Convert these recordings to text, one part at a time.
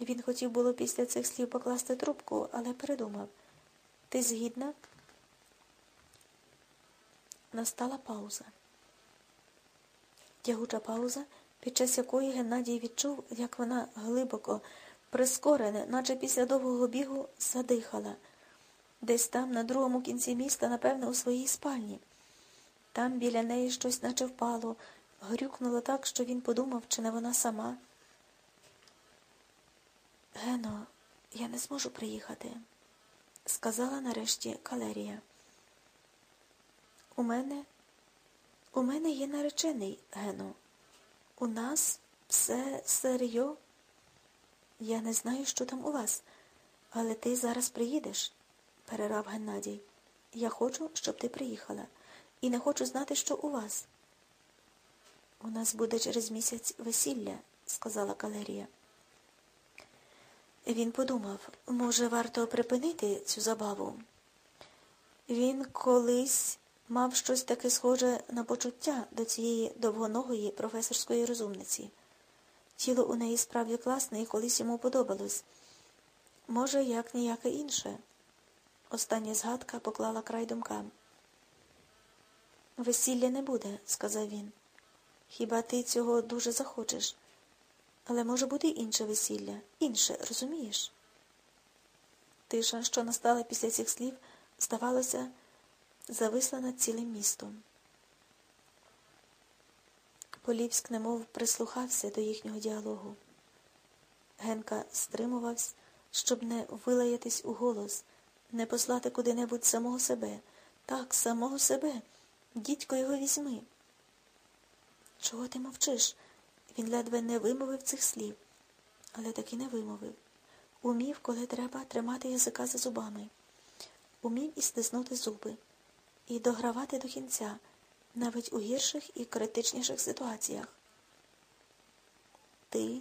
Він хотів було після цих слів покласти трубку, але передумав. Ти згідна? Настала пауза. Тягуча пауза, під час якої Геннадій відчув, як вона глибоко, прискорене, наче після довгого бігу, задихала. Десь там, на другому кінці міста, напевно, у своїй спальні. Там біля неї щось наче впало, грюкнуло так, що він подумав, чи не вона сама. Гено, я не зможу приїхати, сказала нарешті Калерія. У мене, у мене є наречений, Гено. У нас все серйо. Я не знаю, що там у вас, але ти зараз приїдеш, перерав Геннадій. Я хочу, щоб ти приїхала, і не хочу знати, що у вас. У нас буде через місяць весілля, сказала Калерія. Він подумав, може, варто припинити цю забаву. Він колись мав щось таке схоже на почуття до цієї довгоногої професорської розумниці. Тіло у неї справді класне і колись йому подобалось. Може, як ніяке інше. Остання згадка поклала край думкам. Весілля не буде, сказав він. Хіба ти цього дуже захочеш? Але може бути інше весілля, інше, розумієш? Тиша, що настала після цих слів, здавалося, зависла над цілим містом. Поліпськ немов прислухався до їхнього діалогу. Генка стримувався, щоб не вилаятись у голос, не послати куди-небудь самого себе. Так, самого себе. Дідько його візьми. Чого ти мовчиш? Він ледве не вимовив цих слів, але таки не вимовив. Умів, коли треба, тримати язика за зубами, умів і стиснути зуби, і догравати до кінця, навіть у гірших і критичніших ситуаціях. Ти,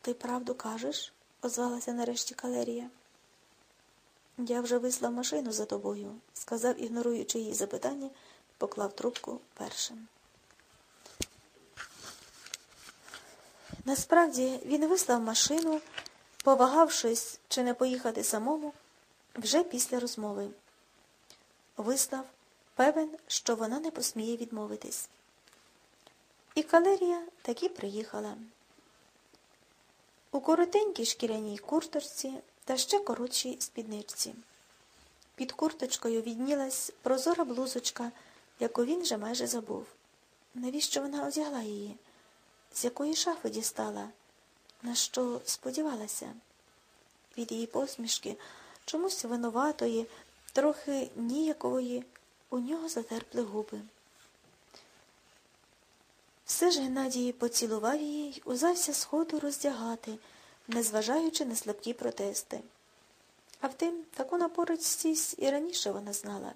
ти правду кажеш? озвалася нарешті Калерія. Я вже вислав машину за тобою, сказав, ігноруючи її запитання, поклав трубку першим. Насправді він вислав машину, повагавшись, чи не поїхати самому, вже після розмови. Вислав, певен, що вона не посміє відмовитись. І калерія таки приїхала. У коротенькій шкіряній курточці та ще коротшій спідничці. Під курточкою віднілась прозора блузочка, яку він вже майже забув. Навіщо вона одягла її? З якої шафи дістала, на що сподівалася. Від її посмішки, чомусь винуватої, трохи ніякової, у нього затерпли губи. Все ж Геннадій поцілував її й узався сходу роздягати, незважаючи на слабкі протести. А втим, таку напорочність і раніше вона знала.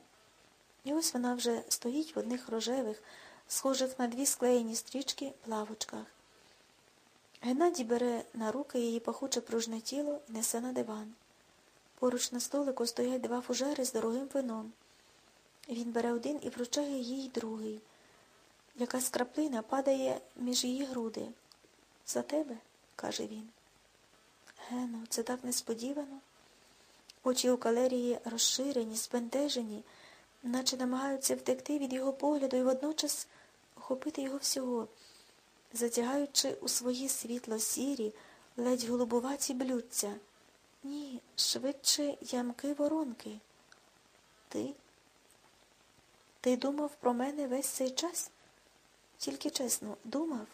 І ось вона вже стоїть в одних рожевих, схожих на дві склеєні стрічки плавочках. Геннадій бере на руки її пахуче пружне тіло і несе на диван. Поруч на столику стоять два фужери з дорогим вином. Він бере один і вручає їй другий. Якась краплина падає між її груди. За тебе, каже він. Гено, це так несподівано. Очі у калерії розширені, збентежені, наче намагаються втекти від його погляду і водночас охопити його всього, затягаючи у свої світло сірі, ледь голубуваті блюдця. Ні, швидше ямки воронки. Ти? Ти думав про мене весь цей час? Тільки чесно, думав?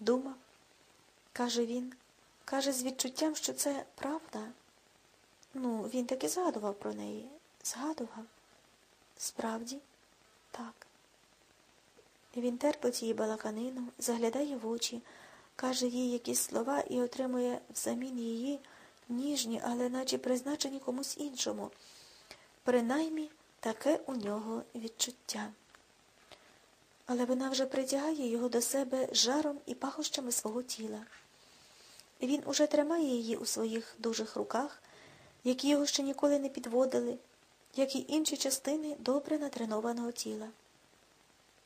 Думав, каже він, каже з відчуттям, що це правда. Ну, він таки згадував про неї. Згадував. Справді, так. Він терпить її балаканину, заглядає в очі, каже їй якісь слова і отримує взамін її ніжні, але наче призначені комусь іншому. Принаймні таке у нього відчуття. Але вона вже притягає його до себе жаром і пахощами свого тіла. Він уже тримає її у своїх дужих руках, які його ще ніколи не підводили, як і інші частини добре натренованого тіла.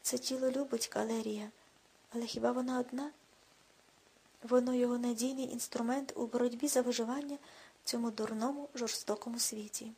Це тіло любить калерія, але хіба вона одна? Воно його надійний інструмент у боротьбі за виживання в цьому дурному, жорстокому світі.